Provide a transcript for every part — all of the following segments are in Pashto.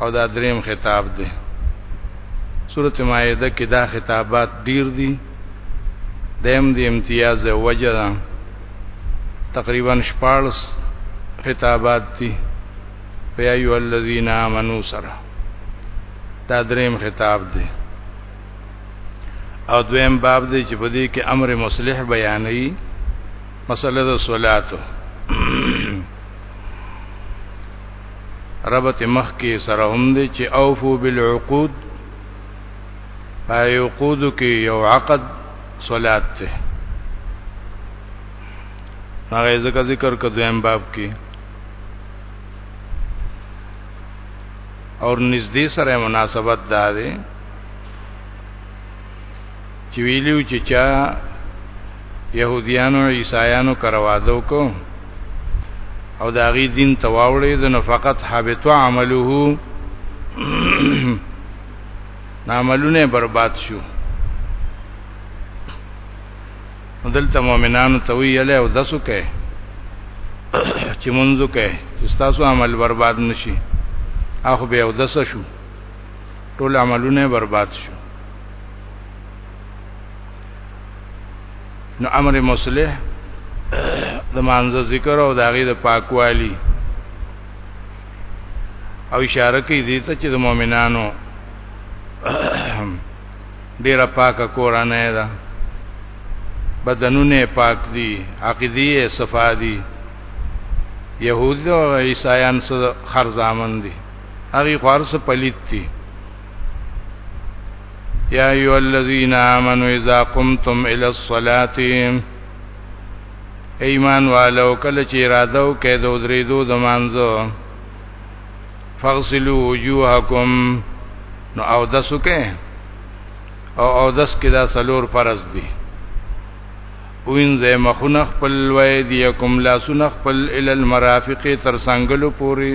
او دا دریم خطاب دی سورته مائده کې دا خطابات ډیر دي دیم دی امتیاز وجره تقریبا 14 خطابات دي یا ایو الذین آمنو سره دا دریم خطاب دی او دویم باب دی چې په دې کې امر مصلح بیانوي مسله د صلاتو ربط مخ کې سره هم دی چې اوفو بالعقود پای عقود کې یو عقد صلات ته هغه ذکر ذکر کړو هم باب کې اور نږدې سره مناسبت ده چې ویلو چې چا يهوديانو عیسایانو کروادو کو او دا غي دین تواوړې د نو فقط حبط عمله عملونه برباد شو دلته مؤمنانو ته ویل او دسو کې چې منځو کې تاسو عمل برباد نشي اخو به او دسه شو ټول عملونه برباد شو نو امر مصلح د مانزه ذکر او داغه د پاکوالی او اشاره کوي دې ته چې د مؤمنانو ډیره پاکه کورانه ده بدنونه پاک دي عقیده صفا دي يهود او عیسایان سره خرزامن دي هغه خارص پلیت دي یا ایو الذین آمنو اذا قمتم الی الصلاۃ ایمان والو کله چې اراده وکړئ د درې دو د مانځو فغسلوا وجوهکم نو او دسو کې او او دس کې دا سلور فرض دي وینځه مخونه خپل وای دی کوم لاسونه خپل ال المرافق تر څنګلو پوری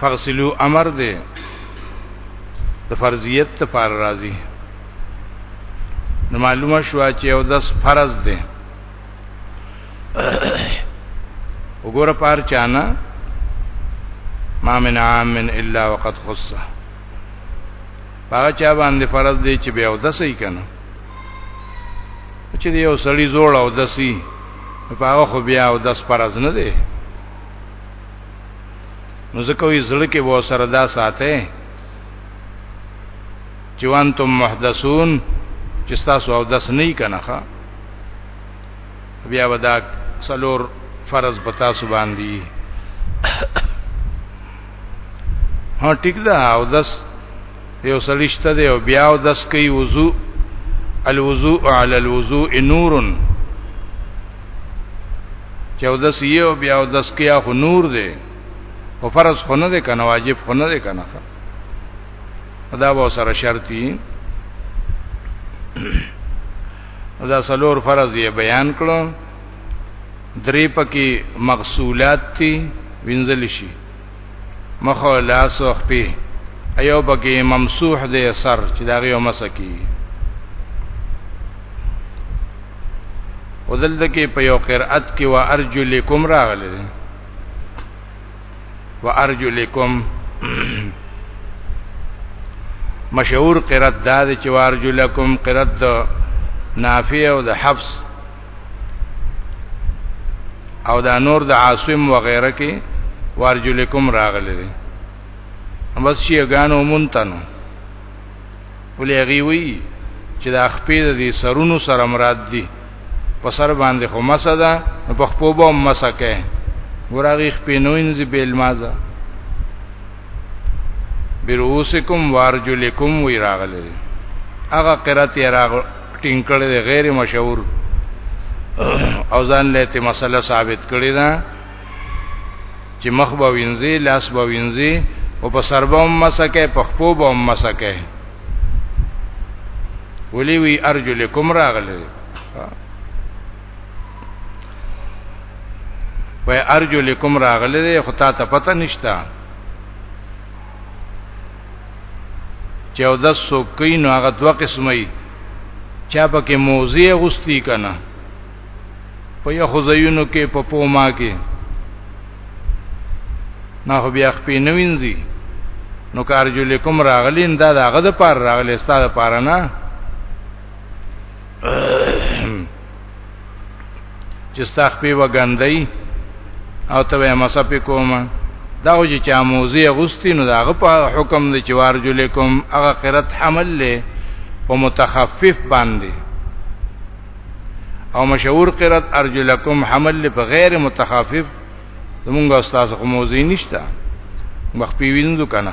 فغسلو امر دی د فرضیت ته پر راضی نو معلومه شو چې او داس فرض دی وګوره پار چانا ما من عام الا وقد خصه هغه چا باندې فرض دی چې بیا ودسې کنه چې یو سړی زوړ او دسی په هغه خو بیا او دس فرض نه دی نو ځکه وی زړه کې وو سره دا ساته چې وانتم محدثون چې تاسو او داس نه کنه ښا بیا ودا سلور فرض پتا سو باندې ها ټیک ده او دس یو سلیشته دی او بیا او دس کوي وضو الوضوء علی الوضوء نور چې او دس یو بیا او دس کیا خو نور دی او فرض خو نه دی کنه واجب خو نه دی کنه دا به سره شرطي دا سلور فرض یې بیان کړو درې پکې مغسولات دي وینځل شي مخ او لاس او خپې ایو پکې ممسوح دی سر چې دا غي مسکی ودل دکې په یو قرأت کې وا ارجلکم راغله وا ارجلکم مشهور قرأت دا چې وا ارجلکم قرأت نافع او د حفص او دا نور د عاصم وغیرہ کې وارجلکم راغلي دي بس شي غانو مونتنو ولې هغه وی چې د خپې د دې سرونو سره مراد دي په سر باندې خو مسه ده په خپو به مسه کې ګورغه خپې نوینځي بیل مازه برؤسکم وارجلکم وی راغله هغه قرات یې راغ ټینګ کړی دی غیر مشهور او ځان له ته مسله ثابت کړی دا چې مخ به وینځي لاس به وینځي او په سر به هم مسکه په خپو به هم مسکه ولی وی ارجلکم راغله وای ارجو لکم راغله دی خو تا ته پته نشتا چې او د سوکین هغه دوه قسمه چا پکې موزي غستی کنه په یو خزینو کې په پوما کې نه خو بیا خپې نه وینځي نو کارجو لکم راغلین دا دغه د پار راغلی ستاده پار نه چې ستا خپې وګندای او ته یې مسپې کومه دا وجه چې موزي غستی نو داغه په حکم دی چې وارجو لیکم هغه قرت حمل له په متخفف باندې او مشهور قرت ارجلکم حمل له په غیر متخفف زمونږ استاد خو موزي نشته مخ پیوینځو کنه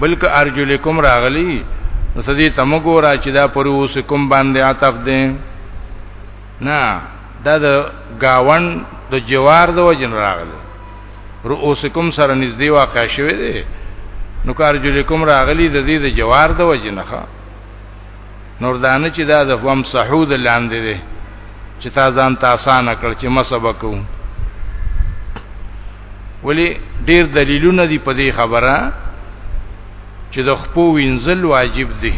بلک ارجلکم راغلی نو سدي تمګو را چې دا پر اوس کوم باندې عطف دي نه دا د گاون د جوار د وجن راغلی رؤوسکم سره نږدې واقع شوه دي نو کار جلکم راغلی د دې د جوار د وجن نه نور دانه چې دا د فهم صحود لاندې دي چې تا ځان ته آسان کړ چې مسبکو ولی ډیر دلیلونه دی په دې خبره چې د خپو وینځل واجب دي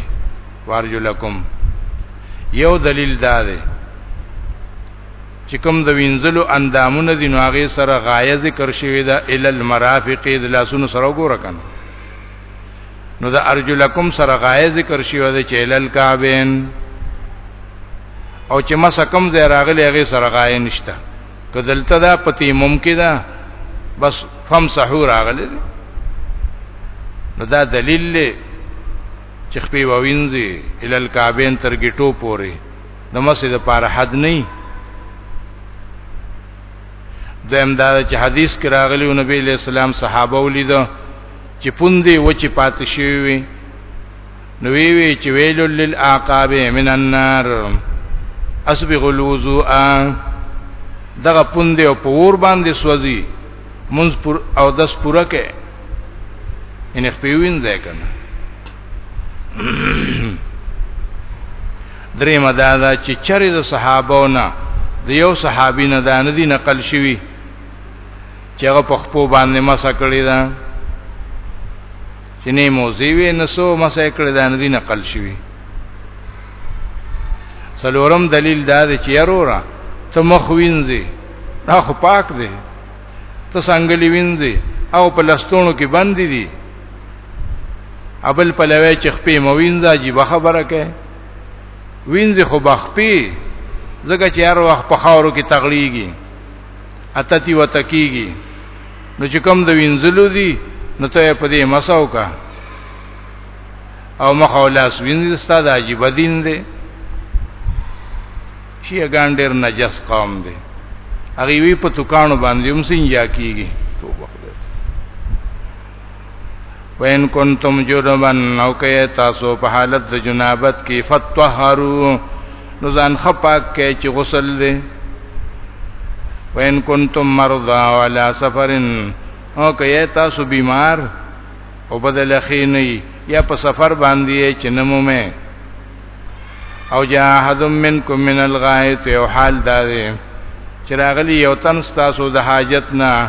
وارجو لکم یو دلیل دا دی چې کوم د وینځلو اندامونه دي نو هغه سره غایه ذکر شوی دا ال المرافق د لاسونو سره وګوره کنه نو د ارجلکم سره غایه ذکر شوی دا چې ال الکعبین او چې مسکم زه راغلی هغه سره غایه نشته کدلته دا پتی ممکن ده بس فم صحو راغلی دی نو دا دلیل دی چې خپې ووینځي ال الکعبین تر ګټو پوري د مسجد پر حد نه دیم دا چې حدیث کې راغلی او نبی له سلام صحابه ولیدو چې پوندې و چې پاتې شوی نو وی وی چې ویل للعقاب من النار اسبغ الوضوء دغه پوند او پور باندې سوځي منز پر او دس پوره کې ان خپوین ځای کنه درې مدا دا چې چرې د صحابهونه د یو صحابي نه دان دي نقل شوی چې هغه په خپل باندې مسا کړی دا چې نه موزي وي نسو مسه کړی دا نه دي نقل شوی سلورم دلیل دا دی چې ورورا ته مخ وینځي دا خو پاک دی ته څنګه لوینځي او په لستونو کې بند دي ابل پلوي چې خپې موینځه جی به خبره کوي وینځي خو بخپي ځکه چې هر وخت په خاورو کې تغلیږي اتتی وتکیږي نو چې کوم د وینځلو دي نو ته په دې مساو کا او مخولاس وینځي ستاد عجیب دین دی شیعه ګان ډیر نجس قوم دی هغه وی په توکانو باندې هم سنجا کیږي توبه وین کنتم جنبن او که تاسو په حالت د جنابت کې فتطهروا نو ځان خپاک کې چې غسل دې وین کنتم مرضى ولا سفرن او که تاسو بیمار او بدل خې نه یا په سفر باندې چې نمو مې او جاهد منکم من الغایت او حال دار چراغلی یو تن تاسو د حاجت نه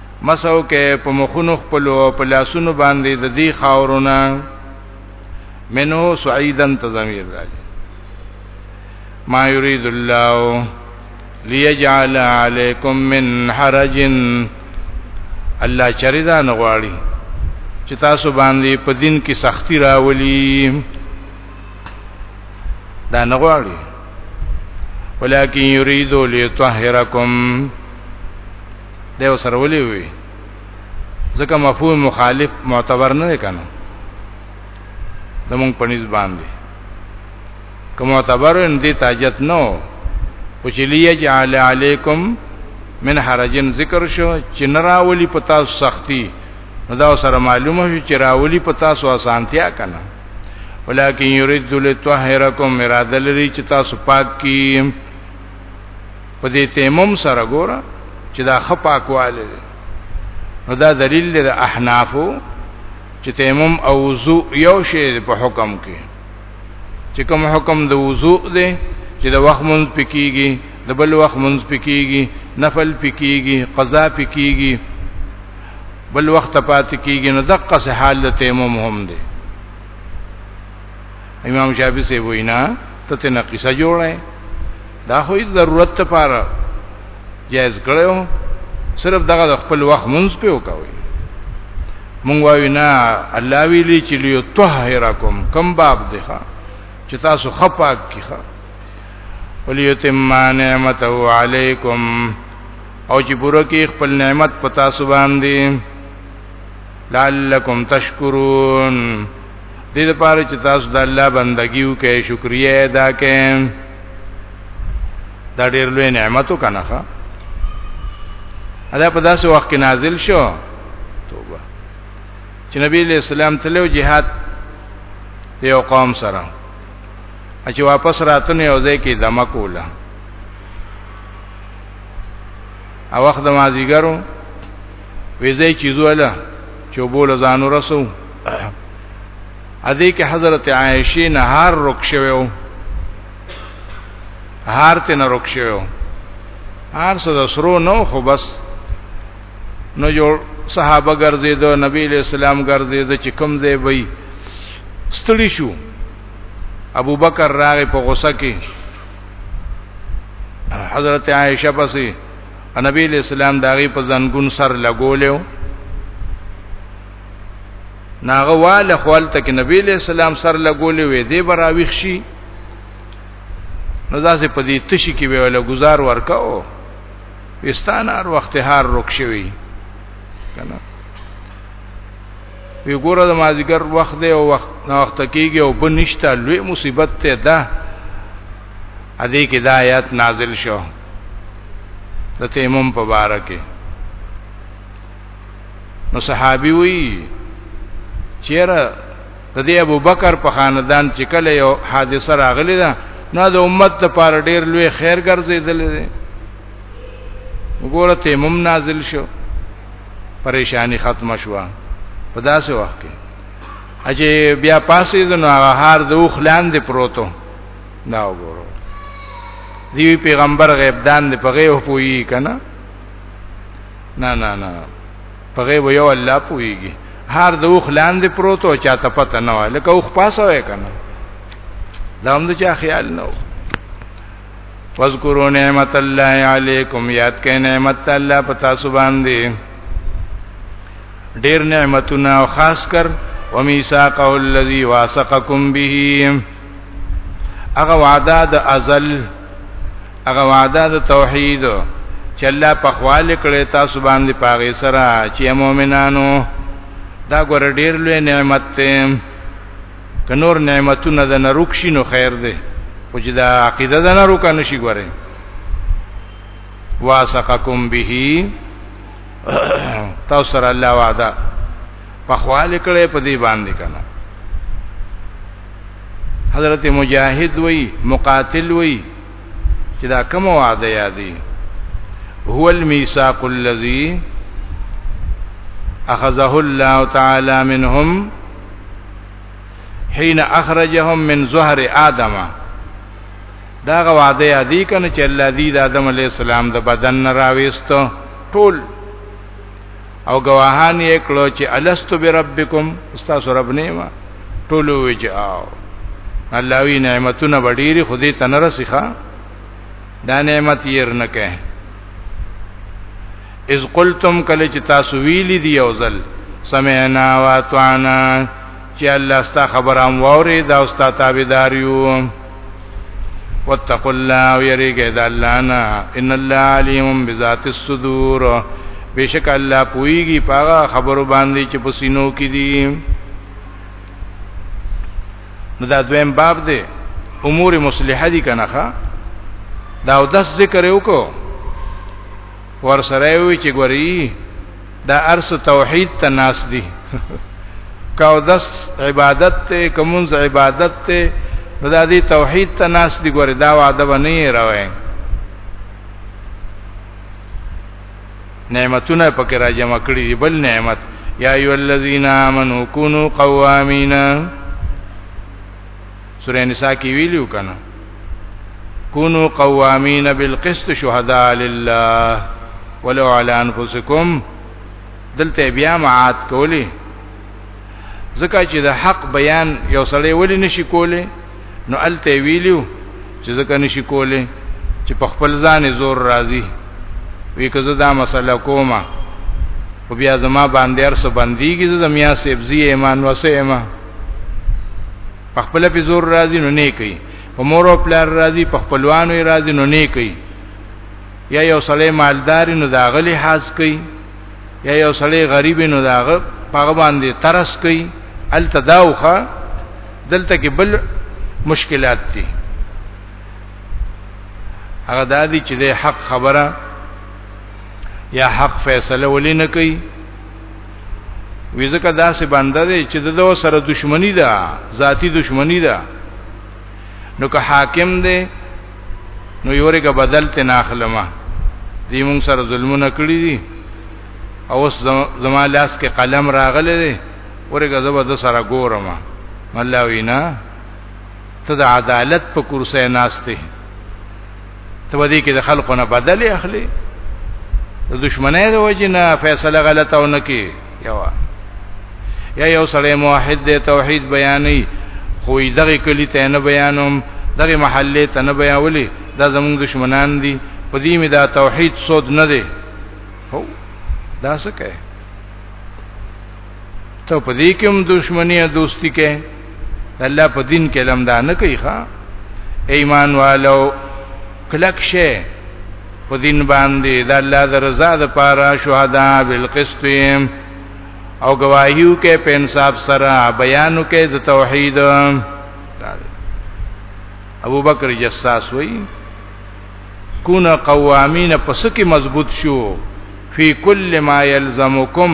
مسو کې په مخونو خپل او په لاسونو باندې د دې خاورونه منو سعیدن تزمیر راځي ما یرید الله لیجعل علیکم من حرج الله چریدا نغواړي چې تاسو باندې په دین کې سختی راولي دا نغواړي ولکن یرید لیطهرکم دا یو سره ولي وي ځکه مفهوم مخالف معتبر نه کنه د مونږ په نسبت باندې کوم معتبر ان دي تاجت نو او چې ليجعل علیکم من حرجن ذکر شو چې نراولی په تاسو سختی نو دا سره معلومه شو چې راولی په تاسو اسانتیا کنه ولکن یرید لتطهرکم اراده لري چې تاسو پاک کی په دې تیمم سره ګوره چې دا خپاکواله ده نو دا دلیل دی د احنافو چې تیمم او وضو یو شی په حکم کې چې کوم حکم د وضو دی چې د وخت مونږ پکېږي د بل وخت مونږ پکېږي نفل پکېږي قضا پکېږي بل وخت پات کېږي نو دقه سه حال د تیمم هم دی امام شافعي سي وینا ته ته نقیسه جوړه دا خو هیڅ ضرورت ته پاره جایز کړو صرف دغه خپل وخت منځ په وکاوي مونږ وایو نه الله ویلی چې لیو طهرکم کم باب دی ښا چې تاسو خپاک کیخه ولیتم نعمتو علیکم او چې پوره کې خپل نعمت پتا سو باندې لعلکم تشکرون دې لپاره چې تاسو د الله بندگی وکړئ شکریا ادا کړئ دا ډېر لوی نعمت وکنه ښا ادا په داسې وخت کې نازل شو توبه چې نبی له اسلام تلو jihad ته یو قوم سره چې واپس راتنه یو ځای کې دمه کوله او وخت د مازیګرو ویزې چیزواله چې بوله ځانو رسو ادي کې حضرت عائشه نهار رک شوو هار ته نه رک شوو هر څه د سرو نو خو بس نو جوړ صحابه ګرځیدو نبی له سلام ګرځیدو چې کوم ځای وي ستړي شو ابو بکر راغی په غوسه کې حضرت عائشه پسې نبی له سلام داغي په زنګون سر لګولیو ناغه واله خپل تک نبی له سلام سر لګولې وې دې براويخ شي نو ځاسې په دې تشي کې به ولا گزار ورکاو وستان هر وخت هار رک شوی کنه وی ګوره د مازیګر وخت دی او وخت نه وخت کېږي او په نشته لوی مصیبت ته ده ا دې کې د آیات نازل شو د تیمم په باره کې نو صحابي وی چیرې د دې ابو بکر په خاندان چې کله یو حادثه راغلی ده نو د امت لپاره ډیر لوی خیر ګرځیدل دي وګوره تیمم نازل شو پریشانی ختم شو په داسې وخت کې اجه بیا پاسې د نو هغه د خلان دی پروتو دا وګوره دی پیغمبر غیب دان دی په غیب پوي کنه نه نه نه په غیب یو الله پويږي هر د اوخ لاندې پروت او چاته پته نه وای لکه اوخ پاسه وای کنه دا هم د چا خیال نه و واذکروا نعمت الله علیکم یاد کړئ نعمت الله پتا سبحان دی ډیر نعمتونه او خاص کر ومیثاقه الذی واسقکم به هغه وعده د ازل هغه وعده د توحید چې الله په خواله کړی تاسو باندې پاغه سره چې مؤمنانو دا ګور ډیر لوی نعمت ته که نور نعمتونه د نروک شي نو خیر دی خو چې دا عقیده د نروک نشي ګوره واسقکم به تاسو سره الله وعده په خواله کړي په دې باندې کنه حضرت مجاهد وی مقاتل وی چې دا کوم وعده یادی هو المیثاق الذی اخذه الله تعالی منهم حين اخرجهم من زهر ادم دا غواده یادی کنه چې الله دی د آدم علی السلام د بدن راويستو ټول او گواهان یې کړو چې الستو بربکم استاد رب نه ما ټول وی چې آو الله وی نعمتونه وړيري خو دې تنره سخه دا نعمت یې نه کې اذ قلتم کله چې تاسو ویلي دی او ځل سمعنا واطعنا چې الله ستا خبرام ووري دا استاد تابعدار یو واتقوا الله ويريګه د الله نه ان الله عليم بذات الصدور بشک الله پويږي پاغه خبرو باندې چې پسینو کې دي نو دا دویم باب دی امور مصلحه دي کنه دا او داس ذکر یو کو ور سره وی چې ګوري دا ارس توحید ته ناس دي کاو دس عبادت ته کومز عبادت ته دا دی توحید ته ناس دي ګوري دا وعده بنې راوي نعمتونه پکې را جمع کړي بل نعمت یا ایو الذین آمنو کونوا قوامینا سورې نساء کې ویلو کنه کونو قوامین بالقسط شهداء لله ولو علی انفسکم دلته بیا معاد کولی ځکه چې د حق بیان یو سړی ولی نشي کولی نو الته ویلو چې ځکه نشي کولی چې په خپل ځان زور راځي وی که زه دا مسله کومه او بیا زما باندې ارسه باندېږي زه د میا سبزی ایمان وسه ایمان په خپل په زور راضی نو نه کوي په مور او پلار راضی په خپلوانو راضی نو نه کوي یا یو سړی مالدار نو دا غلی حاس کوي یا یو سړی غریب نو دا غ په باندې ترس کوي التداوخه دلته کې بل مشکلات دي هغه د دې چې د حق خبره یا حق فیصله ولې نه کوي وی ځکه داسې بنده دی چې د دوه سره دښمنی ده ذاتی دښمنی ده نو که حاکم دی نو یو رګه بدل ته ناخلمه دی مونږ سره ظلمونه کړی دي او اوس زما لاس کې قلم راغلی دی ورګه زبر د سره ګورم الله وینا ته د عدالت په کرسي ناشته ته ودی کې د خلکو نه بدل اخلي د دشمنه د وجه نه فیصله غلطه ونه کی یو یا یو سړی موحد دی توحید بیانې خو دغه کلی ته نه بیانوم دغه محله ته نه بیاولي دا زموږ دشمنان دي په دې می دا توحید سود نه دی هو دا څه کوي ته په دې کې هم دښمنی او دوستی کې الله په دین کې لم دا نه کوي ښا ایمان والو کلک شه په دین باندې د الله د رضا د پاره شهدا بالقسط او گواهیو کې په انصاف سره بیانو کې د توحید ابو بکر جساس وی کون قوامین پس کې مضبوط شو فی کل ما یلزمکم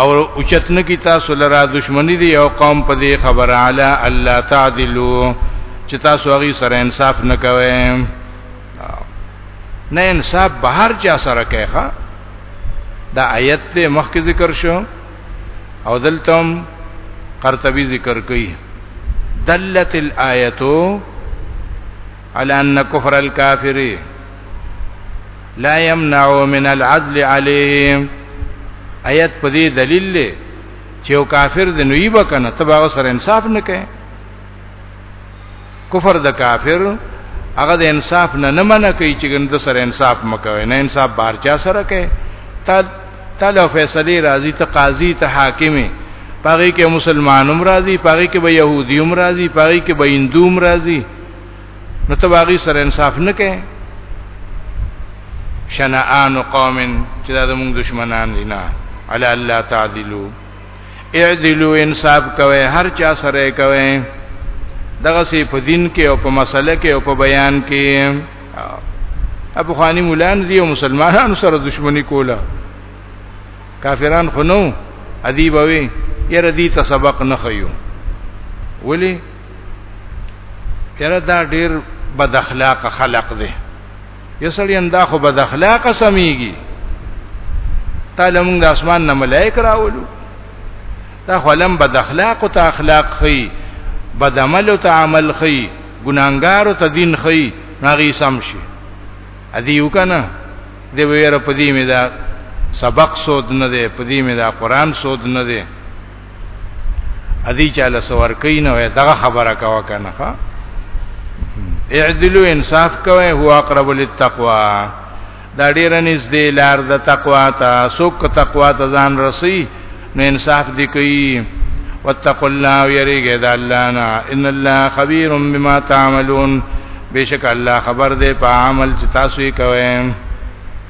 او اوچتن کی تاسو لرا دشمنی دی او قوم په دې خبر اعلی الله تعدلو چې تاسو هغه سره انصاف نه کوئ نه انصاف بهر چا سره کوي ښا دا آیت ته مخکې ذکر شو او دلتم قرطبي ذکر کوي دلت الایتو على ان كفر الكافر لا يمنع من العدل عليه آیت په دې دلیل دی چې یو کافر د نوی بکنه تبا سره انصاف نه کوي کفر د کافر هغه د انصاف نه نه منع کوي چې ګنده سره انصاف مکوي نه انصاف بار چا سره کوي تا تعالی فیصله راضی ته قاضی ته حاکمه پاغي کې مسلمانوم راضی پاغي کې به يهوديوم راضی پاغي کې به هندوم راضی نو ته باغی سره انصاف نه کې شنآن قوم چې دا زموږ دشمنان دي نه علی الله تعذلو اعدلو انصاف کوي هر چا سره کوي دغه سي په دین کې او په مسله کې او په بیان کې ابو خانی مولان زی او مسلمانانو سره دښمنی کوله کافران خنو ادیب وی یره دی ته سبق نه خيو ولی یره دا ډیر بد اخلاق خلق دی یسړی اندا خو بد اخلاق سميږي تعالی موږ د اسمان نه ملائک راولو دا خو لم بد اخلاق او ته اخلاق خي بد عمل او ته عمل خي ګناګار او ته دین خي ناغي سم شي ادي یو کنه دی ویره پدی می دا سبق سود نه دی پدی می دا قران سود نه دی ادي چاله سور کین وې دغه خبره کاوه کنه ها اعدلوا انصاف کوئ هو اقرب للتقوا دا ډیر نږدې لار د تقوا ته سوک تقوا ته ځان رسی نو انصاف دی کوي واتقوا الله ويرجوا د الله نه ان الله خبير بما تعملون بشک الله خبر ده په عمل چې تاسو یې کوئ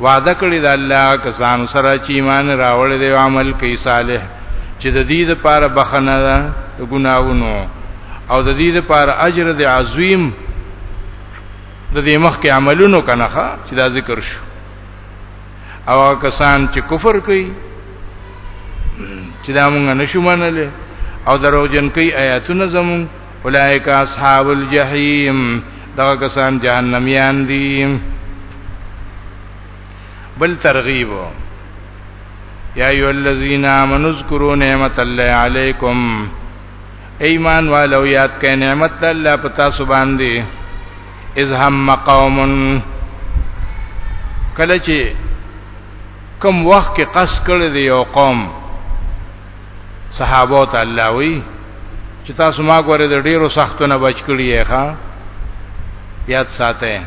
وعده کړی د الله کسان سره چې ایمان راوړ دی او عمل کوي صالح چې د دې لپاره بخنه ده د ګناوونو او د دې لپاره اجر دی عظیم د دې مخ کې عملونو کنه چې دا ذکر شو او کسان چې کفر کوي چې دا مونږ نشو منلې او دروغجن کوي آیاتونه زمونږ اولئک اصحاب الجحیم دا کسان جهنميان دي بل ترغیب یا ایو الذین آمنوا اذکروا نعمت الله علیکم ایمان والو یاد کئ نعمت الله پتا سبحان دی اذ هم قوم کله چې کوم وخت کې قص کړی دی یو قوم صحابه ته الله وی چې تاسو ما غوړې د ډیرو سختو نه بچ کړی یې ښا یاد ساته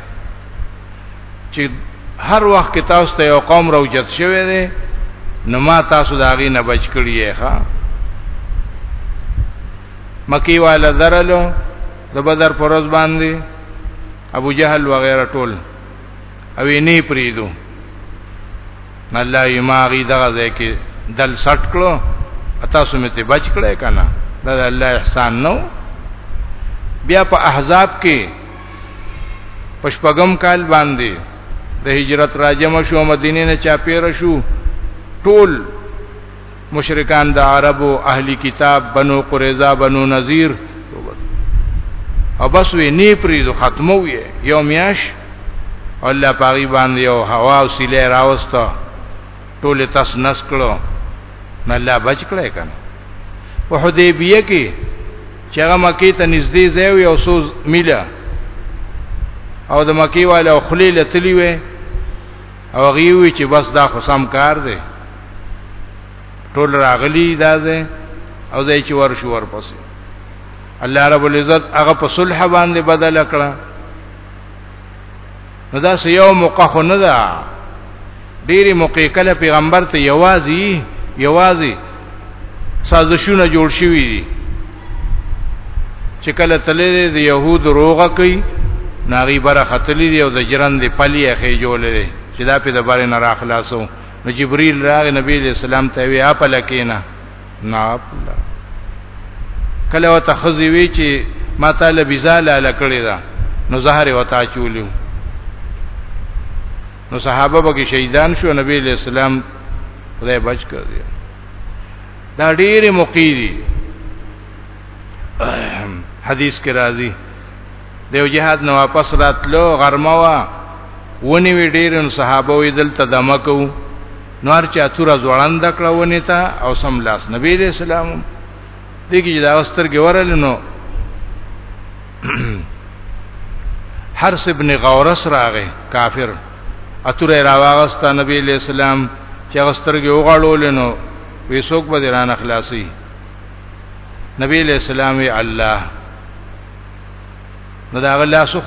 چې هر وخت کې تاسو ته یو قوم راوجت شوی دی نو ما تاسو دا غي نه بچ کړی یې ښا مکی والا درلو د بدر پروز باندې ابو جهل وغیرہ ټول او نه پریدو الله یې ماغي دغه ځای کې دل سټ کړو تاسو مې ته بچ کړې کنه دا الله احسان نو بیا په احزاب کې پشپغم کال باندې د هجرت راجم شو مدینه نه چاپیر شو ټول مشرکان د عربو اهلی کتاب بنو قریظه بنو نذیر او بس وی نه پریدو ختمو یو میاش الله پاغي باندې یو هوا او سیله راوسته ټول تاس نس کړو نه الله بچ کړی کنه په حدیبیه کې چې هغه مکی ته نږدې ځای وي او سوز میله او د مکی والا خلی لتلی وي او غیوی چې بس دا خصام کار دی ټول راغلی دا ځای او ځای چې ورشو ورپسې الله رب العزت هغه په صلح باندې بدل کړه نو دا سه یو موقع خو نه ده ډېری موقع کله پیغمبر ته یوازي یوازي سازشونه جوړ شوي دي چې کله تلې د يهود روغه کوي ناغي بره خطلې دی او د جرن دی پلی اخی جوړلې چې دا په د بره نه راخلاصو نو جبريل راغ نبی علیہ السلام ته وی اپ لکینا ناپ کله وته خزی وی چې ما تعالی بزاله لکړی دا نو زهره وتا چولیو نو صحابه به شهیدان شو نبی علیہ السلام خدای بچ کړ دی دا ډیره مقیدی حدیث کې راځي دیو جهاد نو واپس راتلو غرمه وا ونی وی ډیرن صحابه وی دلته دمکو نور چا تور ځوړند کړه ونی ته او سم لاس نبی علیہ السلام دګی دا واستر ګورل نو حرس ابن غورس راغه کافر اتور راواغستا نبی علیہ السلام چې غسترګي وغړول نو وی څوک به دران اخلاصي نبی علیہ السلام وی الله نو دا غلا سو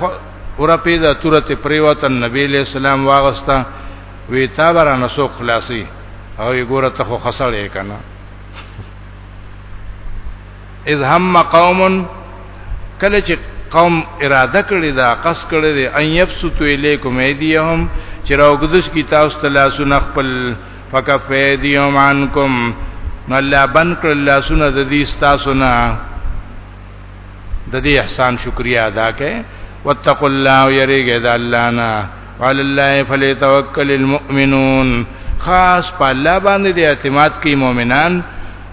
اور پیدا تورت پریوت نبی علیہ السلام واغستا وی تا برا نسو خلاصی او یې ګوره ته خو خسړې کنه اذ هم قوم کله چې قوم اراده کړی دا قص کړی دی ان یبسطو الیکم ایدیهم چې راوګدش کی تاسو ته لاسونه خپل فکف ایدیهم عنکم نو الله بن کړ لاسونه د دې تاسو نه د دې احسان شکریا ادا کړئ واتقوا الله یریګه د الله نه وعلى الله فليتوکل المؤمنون خاص په الله باندې د اعتماد کوي مؤمنان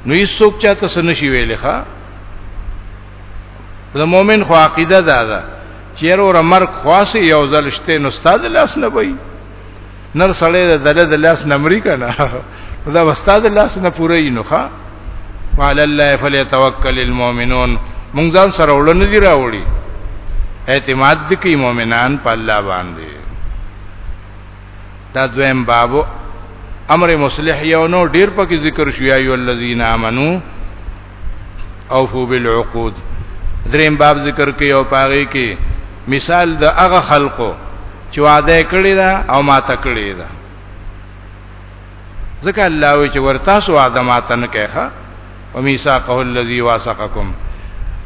نو یې څوک چاته سنشي ویلې ښا د مؤمن خو عقیده ده ده چیر اور مرګ خاص یو ځل شته نو استاد لاس نه وي نر سړی د دله د لاس نمرې کنه دا استاد لاس نه پوره نو ښا وعلى الله فليتوكل المؤمنون مونږ ځان سره وړل نه دی راوړي اعتماد دي کوي مؤمنان په الله باندې دا دویم بابو امر مصلح یو نو ډیر پکې ذکر شوی ایو الذین آمنو اوفو بالعقود دریم باب ذکر کوي او پاره کې مثال د هغه خلقو چې وعده کړی دا او ماته کړی دا ځکه الله وی چې ورتا سو وعده ماته نه کوي او میثاقه الذی واسقکم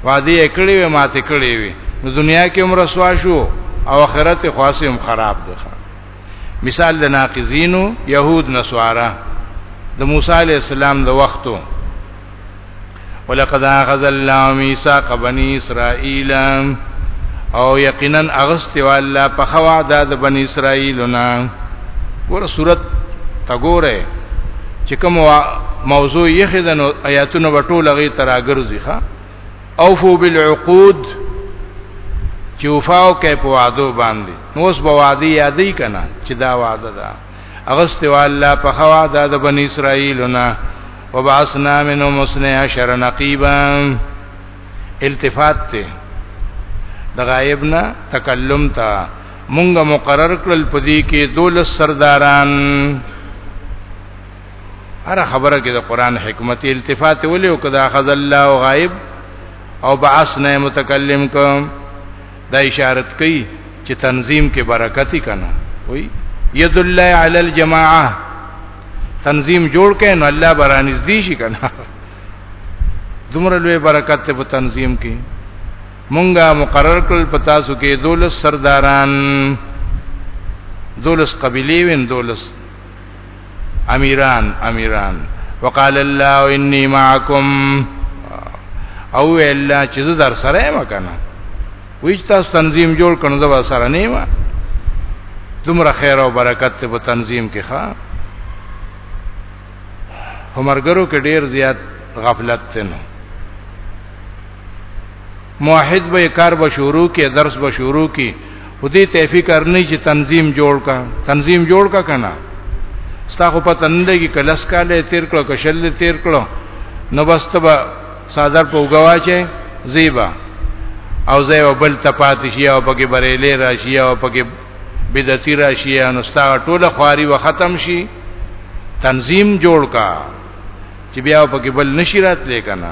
وعده کړی وی ماته کړی وی نو دنیا کې هم رسوا شو او آخرت خاصه هم خراب ده مثال د ناقضینو يهود نسوارا د موسی علی السلام د وختو ولقد اخذ الله ميثاق بني اسرائيل او یقینا اغست والله په خوا د بني اسرائيلنا ور صورت تګوره چې کوم موضوع یې خدانو آیاتونه وټول غي تراګرځي ښا اوفو بالعقود چې وفاو کې په وعده باندې نو اوس به وعده یادې کنا چې دا وعده ده اغستو الله په خوا ده د بنی اسرائیلنا وبعثنا منهم اثني عشر نقيبا التفات ته د غایب نه تکلم تا مونږه مقرر کړل پدی کې دولس سرداران هر خبره کې د قران حکمت التفات ولې او کدا خذ الله او غائب او بعثنا متکلم کوم دا اشارت کوي چې تنظیم کې برکت کنا وای ید الله علی الجماعه تنظیم جوړ کین نو الله برانځ دی شي کنا دومره لوی برکت ته په تنظیم کې مونږه مقرر کړل پتا سو کې دولس سرداران دولس قبيله وین دولس امیران امیران وقال الله انی معکم او الله چې زه در سره یم کنه ویچ تاسو تنظیم جوړ کړو زه سره نه یم دومره خیر او برکت ته په تنظیم کې ښا همرګرو کې ډیر زیات غفلت ته نه موحد به کار به شروع کې درس به شروع کې خو دې ته فکر نه چې تنظیم جوړ کا تنظیم جوړ کا کنه ستا خو پته نه لګي کلس کاله تیر کړو کشل تیر کړو نو بس تبا صادر په وګواچې زیبا او زه بل تپات شي او پکې بریلې راشي او پکې بدعتي راشي نو ستا ټوله خواري و ختم شي تنظیم جوړ کا چې بیا پکې بل نشی راتلې کنه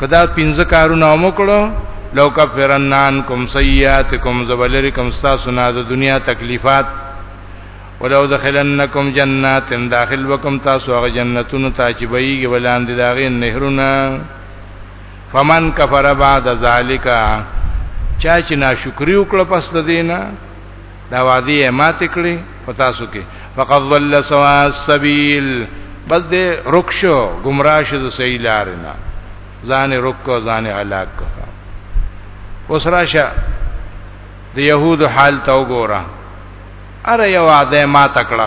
کدا پنځه کارونه وکړو لو کفرنان کوم سیئاتکم زبلرکم تاسو نه د دنیا تکلیفات ولو دخلنکم جنات داخل وکم تاسو هغه جنتونو ته چې بهيږي ولاندې داغه نهرونه فمن کفر بعد ذالک چا چې ناشکری وکړه پس د دینه دا وعده یې مات کړې او تاسو کې فقط ضل سوا السبيل بس دې رک شو گمراه شو د صحیح لار نه ځان رک کو ځان هلاک کو اوس راشه د يهود حال ته وګوره اره یو وعده مات کړه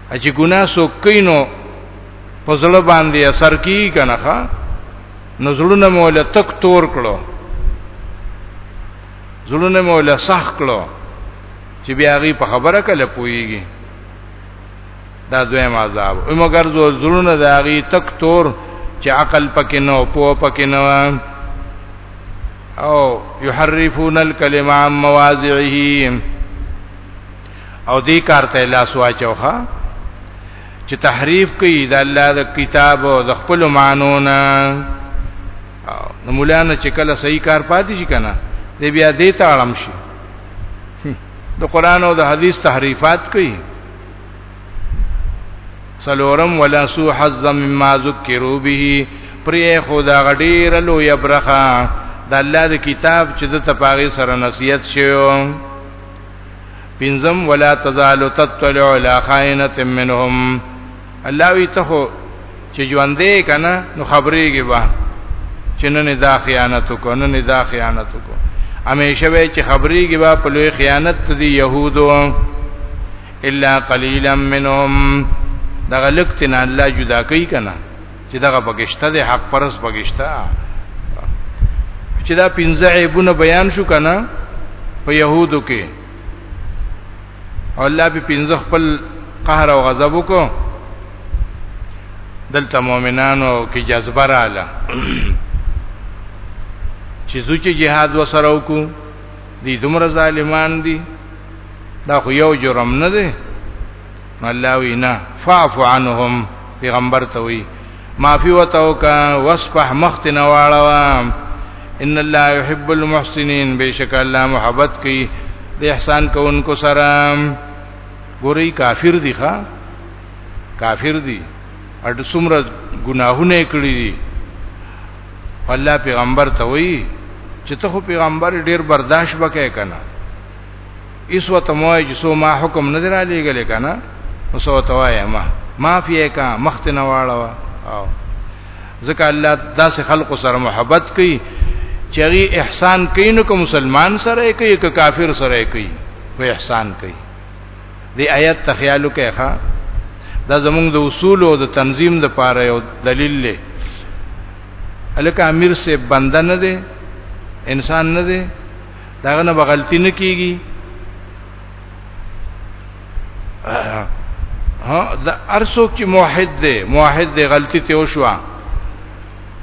چې ګناه سو کینو په زړه باندې اثر کی کنه ښا نزلونه مولا تک تور کړو زلونه مولا صح کړو چې بیا غي په خبره کله پويږي دا دویم عذاب او مگر زو زلونه دا غي تک تور چې عقل پکې نو پو پکې نو او يحرفون الكلمه عن مواضعه او دې کار ته لاس واچوخه چې تحریف کوي د الله د کتاب او د خپل مانونه نو مولانا چې کله صحیح کار پاتې شي کنه دې بیا دې ته اړم شي د قران او د حدیث تحریفات کوي سلورم ولا سو حظ مما ذکروا به پر خدا غډیر لو یبرخه د الله د کتاب چې د تپاغي سره نصیحت شوی پنځم ولا تزال تطلع على خائنه منهم الله وی ته چې ژوندې کنه نو خبرېږي با چې نن دا خیانت کو نن دا خیانت کو همیشه وی چې خبرېږي با په لوی خیانت دي يهودو الا قليلا منهم دا غلقتنا الله جدا کوي کنه چې دغه بغشته د حق پرس بغشته چې دا پنځه عیبونه بیان شو کنه په يهودو کې الله په پنځه خپل قهر او غضب وکړو دلته مؤمنانو کې جذبه رااله چې زوچې jihad وسره وکړو دي دومره ظالمان دي دا خو یو جرم نه دی الله وینا فاعف عنهم پیغمبر ته وی معافی وتاو کا واسفح مخت نواړه ان الله يحب المحسنين بشک الله محبت کوي د احسان کوونکو سره ګوري کافر دي ښا کافر دي اټ څومره ګناهونه کړی دي الله پیغمبر ته وایي چې ته پیغمبر ډیر برداشت وکې کنه ایسو ته موای چې سو ما حکم نه درا لېګل کنه نو سو ته وای ما معافی کا مخت نه واړه او ځکه الله داسې خلق سره محبت کوي چری احسان کوي نو که مسلمان سره کوي که کافر سره کوي په احسان کوي دی آیت تخیالو کې ښا دا زمونږ د اصول او د تنظیم د پاره یو دلیل لې الکه امیر سے بنده نه دی انسان نه دی دا نه بغلتی نه کیږي ها دا ارسو کې موحد دی موحد دی غلطی ته وشوه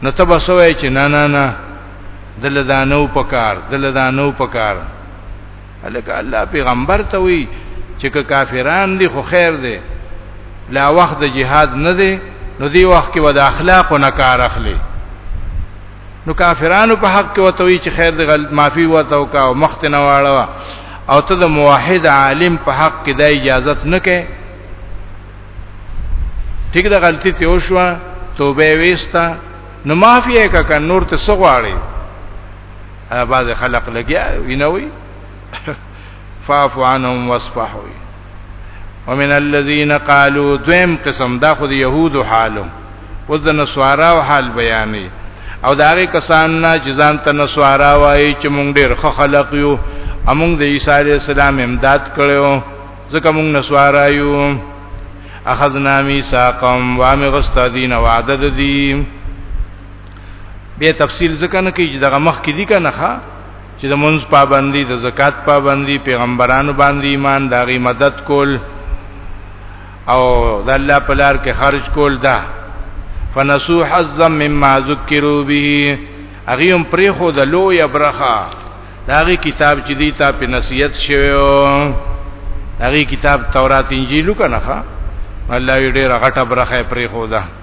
نو تبا سوې چې نه نه نه دل دانو پکار دل دانو پکار الکه الله پیغمبر ته وی چې کافران دي خو خیر دی لا وخت د جهاد نه دی نو دی وخت کې ود اخلاق او نکار اخلي نو کافرانو په حق کې وته وی چې خیر د غلط معافي وته او کا مخت نه واړه او ته د موحد عالم په حق کې د اجازه نه کې ټیک د غلطي ته وشو توبه وستا نو معافي کا ک نور ته سغواړي بعض خلق لګیا وینوي فاعف عنهم واصفحوا ومن الذين قالوا دویم قسم دا خو د يهودو حالو اوس د نسوارا او حال بیانې او دا هغه کسان نه چې ځان ته نسوارا وایي چې مونږ ډېر خو خلق یو امونږ د عیسی علی السلام امداد کړو ځکه مونږ نسوارا یو اخذنا میثاقم وام غستادین وعده دی به تفصیل ځکه نه کیږي دغه مخ کې دي کنه چې د منځ پابندي د زکات پابندي پیغمبرانو باندې ایمان داغي مدد کول او د الله په لار کې خرج کول دا فنسو حظا مما ذکروا به اغيوم پرې خو د لوی برخه داغي کتاب چې دی تا په نصیحت شوی داغي کتاب تورات انجیل کنه الله یې ډېر غټه برخه پرې خو ده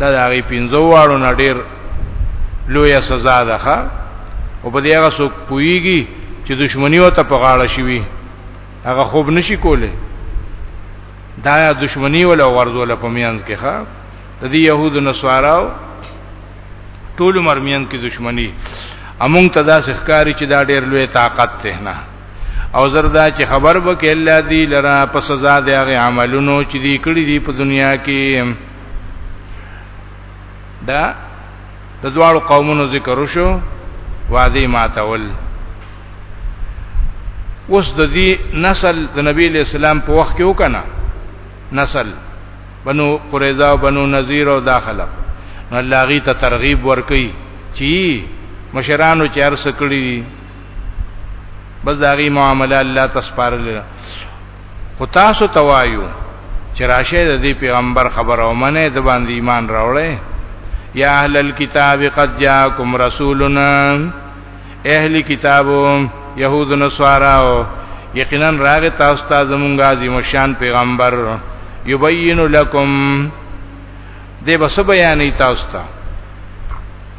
دا د هغې پنځو واړو نه ډېر لویه سزا ده ښه او په دې هغه څوک پوهېږي چې دشمني ورته په غاړه شوي هغه خوب نشي کولی دا دشمنی ولا ورزول په میانس کې ښا د دې يهودو نسواراو ټول مرمین کې دشمنی امون ته دا سخکاری چې دا ډېر لوی طاقت ته نه او زردا چې خبر وکړي الله دی لرا په سزا دی هغه عملونو چې دی کړی دی په دنیا کې دا د دواړو قومونو ذکر وشو وادي ماتول اوس د دې نسل د نبی له سلام په وخت کې وکنه نسل بنو قریظه او بنو نذیر او داخله نو الله غي ته ترغیب ورکي چې مشرانو چې ارس کړی بس داغي معاملې الله تسپارل خو تاسو ته وایو چې راشه د دې پیغمبر خبره ومنه د باندې ایمان راوړې یا اهل الكتاب قد جاءکم رسولنا اهل کتابو يهود نصاراو یقینا راغ تاسو ته زمونږه عظیم شان پیغمبر یبین لکم دی بس بیانې تاسو ته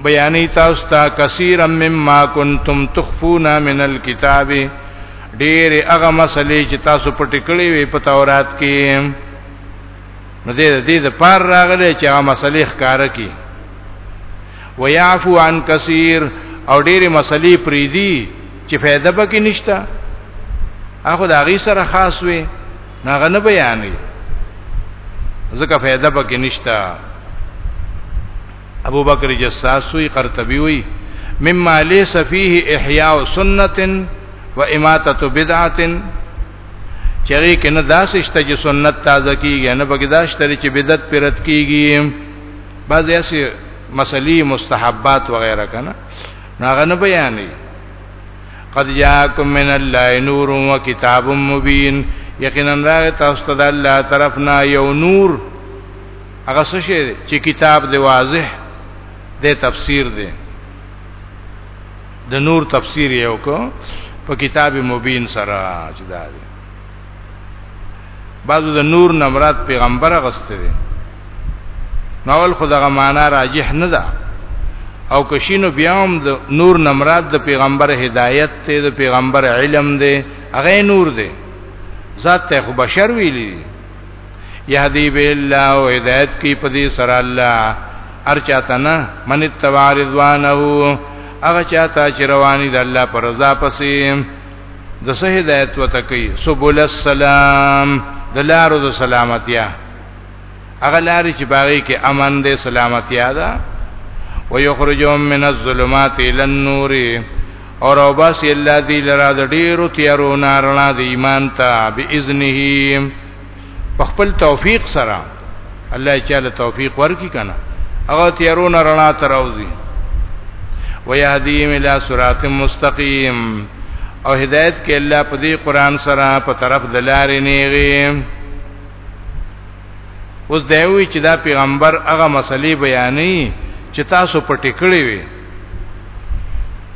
بیانې تاسو ته کثیر مما کنتم تخفون من الكتاب ډېر هغه مسلې چې تاسو پټ کړې وي په تورات کې نو دې دې د پار راغلي چې هغه مسلې ښکارا کی ويعفو عن کثیر او ډېرې مسلې پریدي چې فائدہ پکې نشته اخو دا غي سره خاص وي ناغه نه بیانې ځکه فائدہ پکې نشتا ابو بکر جساس وی قرطبی وی مما ليس فيه احياء سنت و اماته بدعه چری کې نه داسې شته چې سنت تازه کیږي نه بګی داش ترې چې بدعت پرد کیږي بعضې اسی مسلې مستحبات وغیرہ کنه ناغه نه بیانې قد جاءکم من الله نور و کتاب مبین یقینا راغ تاسو ته د الله طرفنا یو نور هغه څه شی چې کتاب دی واضح دی تفسیر دی د نور تفسیر یو کو په کتاب مبین سره چې دا دی بعضو د نور نه مراد پیغمبر غسته دي ناول خدغه معنا راجح نه ده او کشینو بیا هم د نور نه مراد د پیغمبر هدایت ته د پیغمبر علم دی هغه نور دی ذات ته خو بشر ویلی یهدی به الله او هدایت کی پدی سره الله هر چاته نه من تبع رضوانه هغه چاته چې رواني د الله پر رضا پسې د سه هدایت وته کوي سبول السلام د لارو د سلامتیا هغه لارې چې باغې کې امن دې سلامتیا ده ويخرجهم من الظلمات الى النور اور او باسی الله دی لرا د ډیرو تیارو نارنا د ایمان ته باذنه په خپل توفیق سره الله تعالی توفیق ورکی کنه هغه تیارونه رڼا تراوزی ويهديهم الى صراط مستقيم او هدایت کې الله په دې قران سره په طرف د لارې نیغي اوس دی وی چې دا پیغمبر هغه مسلې بیانې چې تاسو پټې کړې وي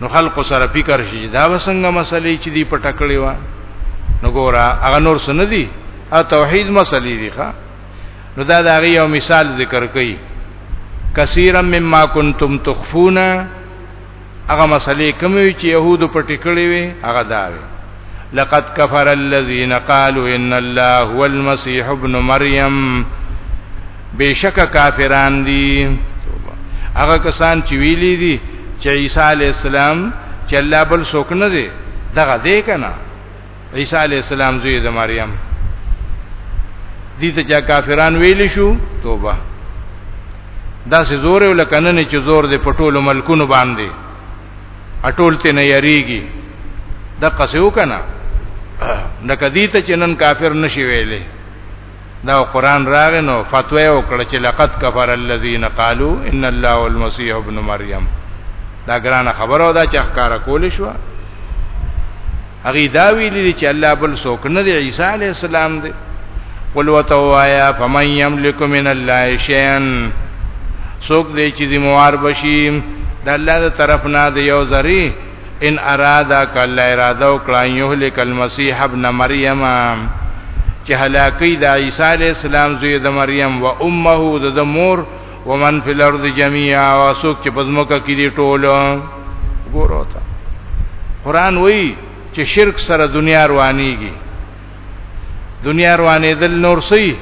نو خلق سره فکر شي دا وسنګ مسلې چې دی پټ کړی و نو ګورا هغه نور سن دي ا توحید مسلې دي ښا نو دا دا یو مثال ذکر کړي کثیرا مما کنتم تخفون هغه مسلې کوم چې يهودو پټ کړی وي هغه دا وي لقد كفر الذين قالوا ان الله هو المسيح ابن مريم بشک کافران دي هغه کسان چې ویلي دي چې عيسى عليه السلام چې الله بل څوک نه دی دغه دی کنه عيسى عليه السلام زوی د مریم دي ته چې کافران ویل شو توبه دا سه زور ولکنه چې زور دې پټول ملکونو باندې اټول ته نه یریږي د قصو کنه د کدی ته چنن کافر نشي ویلې دا قران راغ نو فتوا وکړه چې لقد کفر الذين قالوا ان الله والمسيح ابن مريم دا ګرانه خبره ده چې ښکارا کول شو هغه دا ویلي چې الله بل څوک نه دی عیسی علی السلام دی قل وتوایا فمن یملک من الله شیئا څوک دی چې ذمہوار بشي د الله تر طرف نه دی یو ذری ان ارادا کله اراده وکړه یهلک المسیح ابن مریم چې هلاکی د عیسی علی السلام زوی د مریم و امه د مور ومن فی الارض جميعا واسوک چې پزموکه کې دي ټول ګورو تا قران وایي چې شرک سره دنیا روانيږي دنیا روانې دل نور سي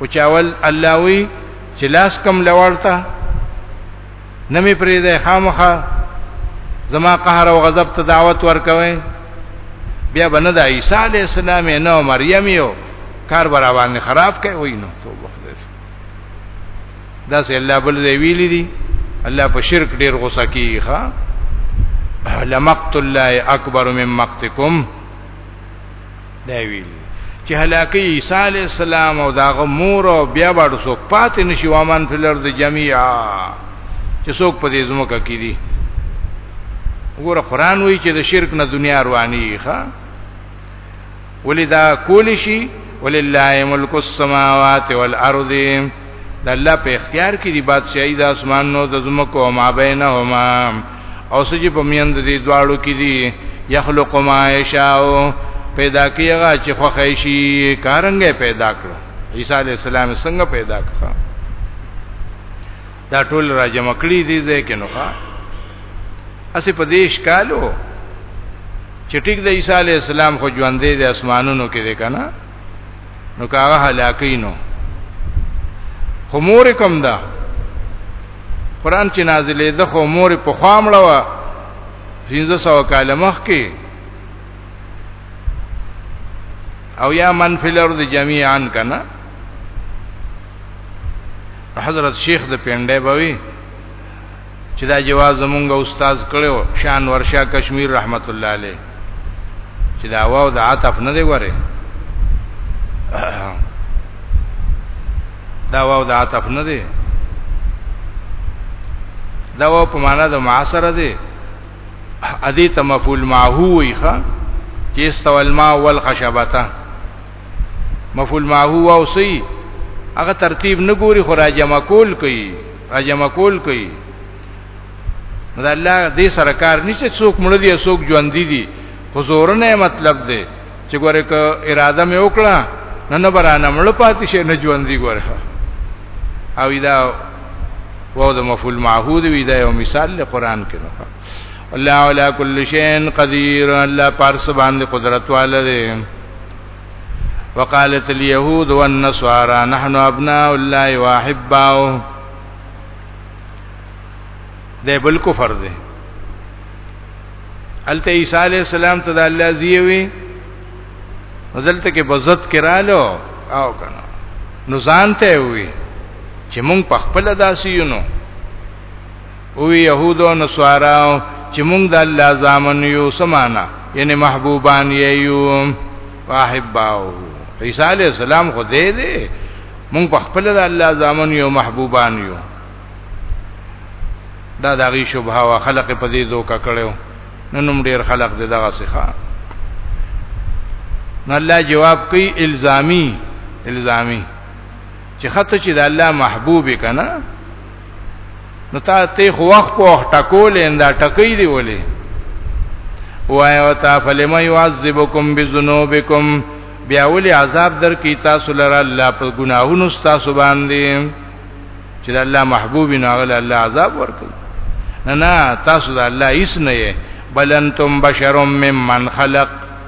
او چاول الله وی چې لاس کم لوړتا نمی پرې ده خامخه زما قهر او غضب ته دعوت ورکوي بیا بنه د عیسی علی السلام نه مریم یو کار برابر خراب کوي نو توبه دا سه الله بل دی ویلی دی الله په شرک ډیر غوسه کیږي ښا لمقت الله اکبر من مقتکم دا ویل چې هلاکی عیسی علی السلام او داغه مور او بیا باندې څوک پاتې نشي وامان په لرد جميعا چې څوک په دې زموږه کې دي وګوره قران وایي چې د شرک نه دنیا رواني ښا ولی دا کول شي ولله ملک السماوات والارض د الله په اختیار کې دی بادشاہي د اسمانونو د زمکو او ما بینهما او سجی په میند دي دواړو کې دي یخلق ما یشاء پیدا کیږي چې خوښی شي کارنګ پیدا کړو عیسی علی السلام څنګه پیدا کړو دا ټول را جمع کړی دی ځکه نو ښا اسی په دیش کالو چې ټیک د عیسی علی السلام خو ژوندې د اسمانونو کې دی کنه نو کاغه هلاکینو خو مور کم ده قران چې نازلې ده خو مور په خامړه وا 1500 کال مخ کې او یا من فی الارض جميعا کنا حضرت شیخ د پنده بوي چې دا جواز زمونږ استاد کړو شان ورشا کشمیر رحمت الله علیه چې دا واو د عطف نه دی وره دا واو د عطف نه دی دا واو په معنا د معاصره دی ادي تمفول معه وي ښا چې استوال ما والخشبته مفعول ما هو او سی هغه ترتیب نه ګوري خو راجمع کول کوي راجمع کول کوي دا الله دې سره کار نشته څوک مړ دي څوک ژوند دي حضور نه مطلب دی چې ګوره ک اراده مې وکړه نه نه برانه مړ پاتې شي نه ژوند دي ګوره او دا وو د مفعول معهود وی دا یو مثال له قران کې نه الله علی کل شین قدیر الله پارس باندې قدرت والده وقالت اليهود والنصارى نحن ابناء الله واحباؤه ده بل کفر ده الته عیسی علی السلام ته د الله زیوی نزلته کې بزت کرالو او کنه نو ځانته وی چې مونږ په خپل داسې یو نو او يهود او نصارا چې موږ د الله ځامن یو سمانا یعنی محبوبان یو واحباو عیسی علی السلام خو دې دې موږ په خپل د الله ځامن یو محبوبان یو دا دغه شوبه وا خلق په دې دوکا کړو نن هم ډیر خلق دې دغه صفه نو الله جواب کوي الزامي الزامي چې خاطر چې د الله محبوب کنا نو تا ته خو وخت په وخت ټکول انده ټکې دی ولې وای او تا فلم يعذبكم بذنوبكم بیا ولې عذاب در کی تاسو لره الله په ګناهونو تاسو باندې چې الله محبوب نه غل الله عذاب ورکړي نه نه تاسو د الله هیڅ نه یې بلنتم بشرم ممن خلق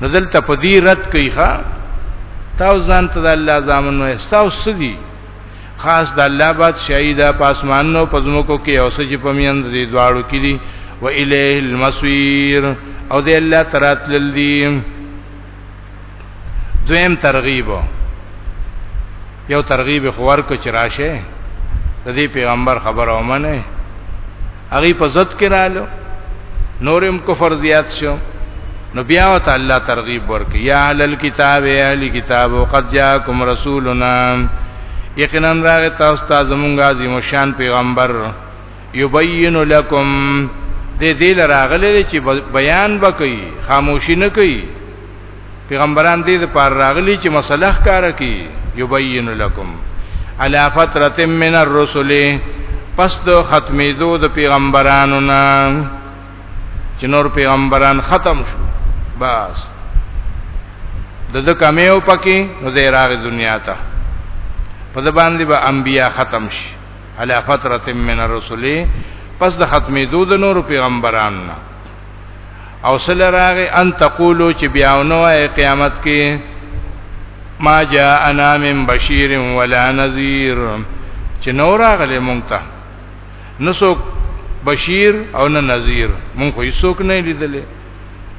نو دلته په دې رد کوي ښا تاسو ځان ته د الله ځامن نو تاسو سدي خاص د الله بادشاہي د پاسمان نو پزموکو کې او سج په میند دي دواړو کې دي و الیه المسویر او د الله تراتل دي دویم ترغیب یو ترغیب خور کو چراشه د دې پیغمبر خبره ومنه هغه په زد کې رالو نورم کفر زیات شو نو بیا وت الله ترغیب ورک یا اهل الكتاب یا اهل کتاب قد جاءکم رسولنا یقینا راغ تاسو ته زمونږ عظیم شان پیغمبر یبین لکم دې دې لراغله چې بیان وکي خاموشي نه کوي پیغمبران دې پر راغلي چې مسله ښکارا کی یبین لکم علی فترت من الرسل پس د ختمېدو د پیغمبرانو نه چې نور پیغمبران ختم شو بس د د کمیو پکې نو د راغ دنیا ته په د باندې به با انبیا ختم شي علی فترت من الرسل پس د ختمېدو د نور پیغمبرانو نه او سل راغه ان تقولو چې بیا نو آی قیامت کې ما جاء انا من بشیر ولا نذیر چې نو راغله مونږ ته نسو بشیر او نه نذیر مونږ خو هیڅوک نه لیدلې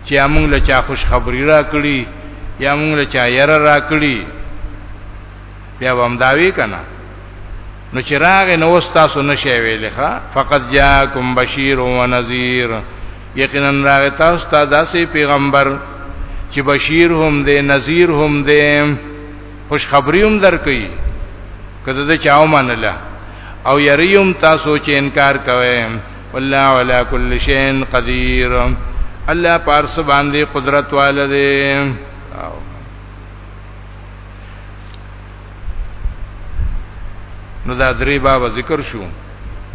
چې مونږ له چا خوش خبری را کړی یا مونږ له چا ير را کړی بیا هم دا وی کنه نو چې راغې نو تاسو نشي ویلې ښا فقط جاءکم بشیر و نذیر یقینا راغې تاسو ته داسې پیغمبر چې بشیر هم دی نذیر هم دی خوش خبری هم درکې کله دې چاو منله او یریم تاسو چې انکار کوئ والله علی کل شیء قدیر الله پارس باندې قدرت والده نو دا درې باب ذکر شو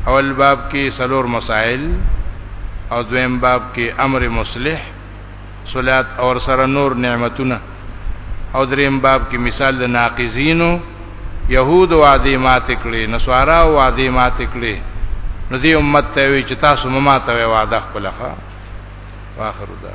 اول باب کې سلور مسائل او دویم باب کې امر مصلح صلات او سره نور نعمتونه او دریم باب کې مثال د ناقضینو يهود وعده مات کړي نصارا وعده مات کړي نو دې امت ته وی چې تاسو مماته وعده خپلخه واخر دا